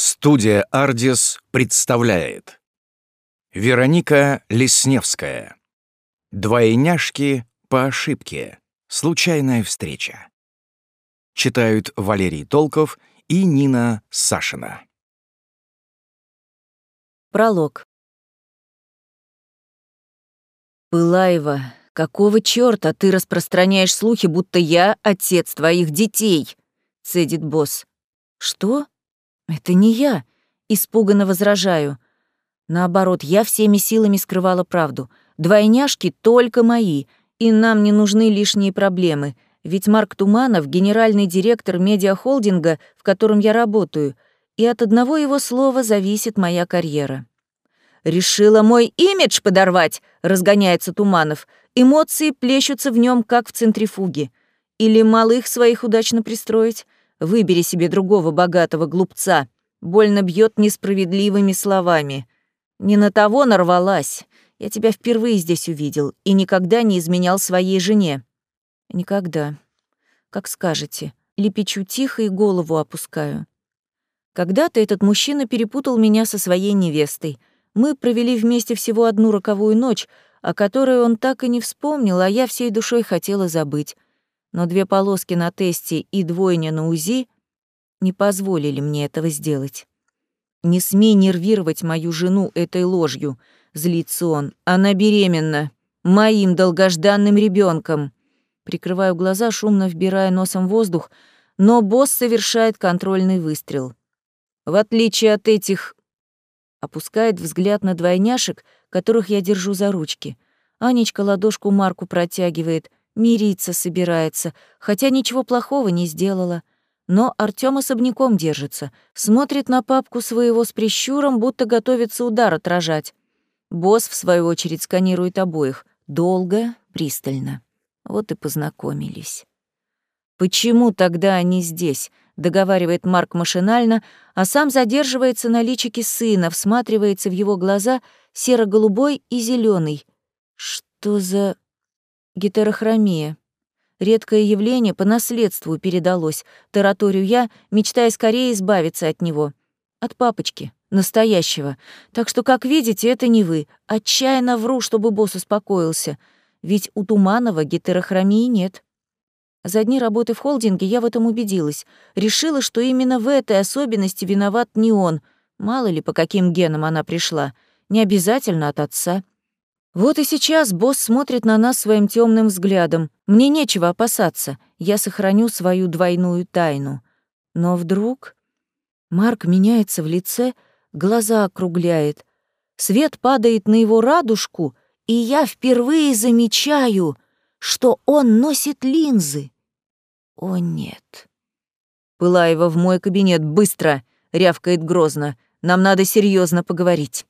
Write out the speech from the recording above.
Студия «Ардис» представляет Вероника Лесневская «Двойняшки по ошибке. Случайная встреча». Читают Валерий Толков и Нина Сашина. Пролог. «Пылаева, какого чёрта ты распространяешь слухи, будто я отец твоих детей?» — цедит босс. «Что?» «Это не я», — испуганно возражаю. Наоборот, я всеми силами скрывала правду. Двойняшки только мои, и нам не нужны лишние проблемы, ведь Марк Туманов — генеральный директор медиахолдинга, в котором я работаю, и от одного его слова зависит моя карьера. «Решила мой имидж подорвать», — разгоняется Туманов. Эмоции плещутся в нем, как в центрифуге. Или малых своих удачно пристроить. Выбери себе другого богатого глупца. Больно бьет несправедливыми словами. Не на того нарвалась. Я тебя впервые здесь увидел и никогда не изменял своей жене. Никогда. Как скажете. Лепечу тихо и голову опускаю. Когда-то этот мужчина перепутал меня со своей невестой. Мы провели вместе всего одну роковую ночь, о которой он так и не вспомнил, а я всей душой хотела забыть но две полоски на тесте и двойня на УЗИ не позволили мне этого сделать. «Не смей нервировать мою жену этой ложью», — злится он. «Она беременна. Моим долгожданным ребенком. Прикрываю глаза, шумно вбирая носом воздух, но босс совершает контрольный выстрел. В отличие от этих... Опускает взгляд на двойняшек, которых я держу за ручки. Анечка ладошку Марку протягивает, мириться собирается, хотя ничего плохого не сделала. Но Артём особняком держится, смотрит на папку своего с прищуром, будто готовится удар отражать. Босс, в свою очередь, сканирует обоих. Долго, пристально. Вот и познакомились. «Почему тогда они здесь?» — договаривает Марк машинально, а сам задерживается на личике сына, всматривается в его глаза серо-голубой и зеленый. «Что за...» Гетерохромия. Редкое явление по наследству передалось, тараторию я, мечтая скорее избавиться от него. От папочки, настоящего. Так что, как видите, это не вы. Отчаянно вру, чтобы босс успокоился. Ведь у Туманова гетерохромии нет. За дни работы в холдинге я в этом убедилась. Решила, что именно в этой особенности виноват не он. Мало ли, по каким генам она пришла. Не обязательно от отца. Вот и сейчас босс смотрит на нас своим темным взглядом. Мне нечего опасаться, я сохраню свою двойную тайну. Но вдруг Марк меняется в лице, глаза округляет. Свет падает на его радужку, и я впервые замечаю, что он носит линзы. О, нет. Пылаева в мой кабинет, быстро, рявкает грозно. Нам надо серьезно поговорить.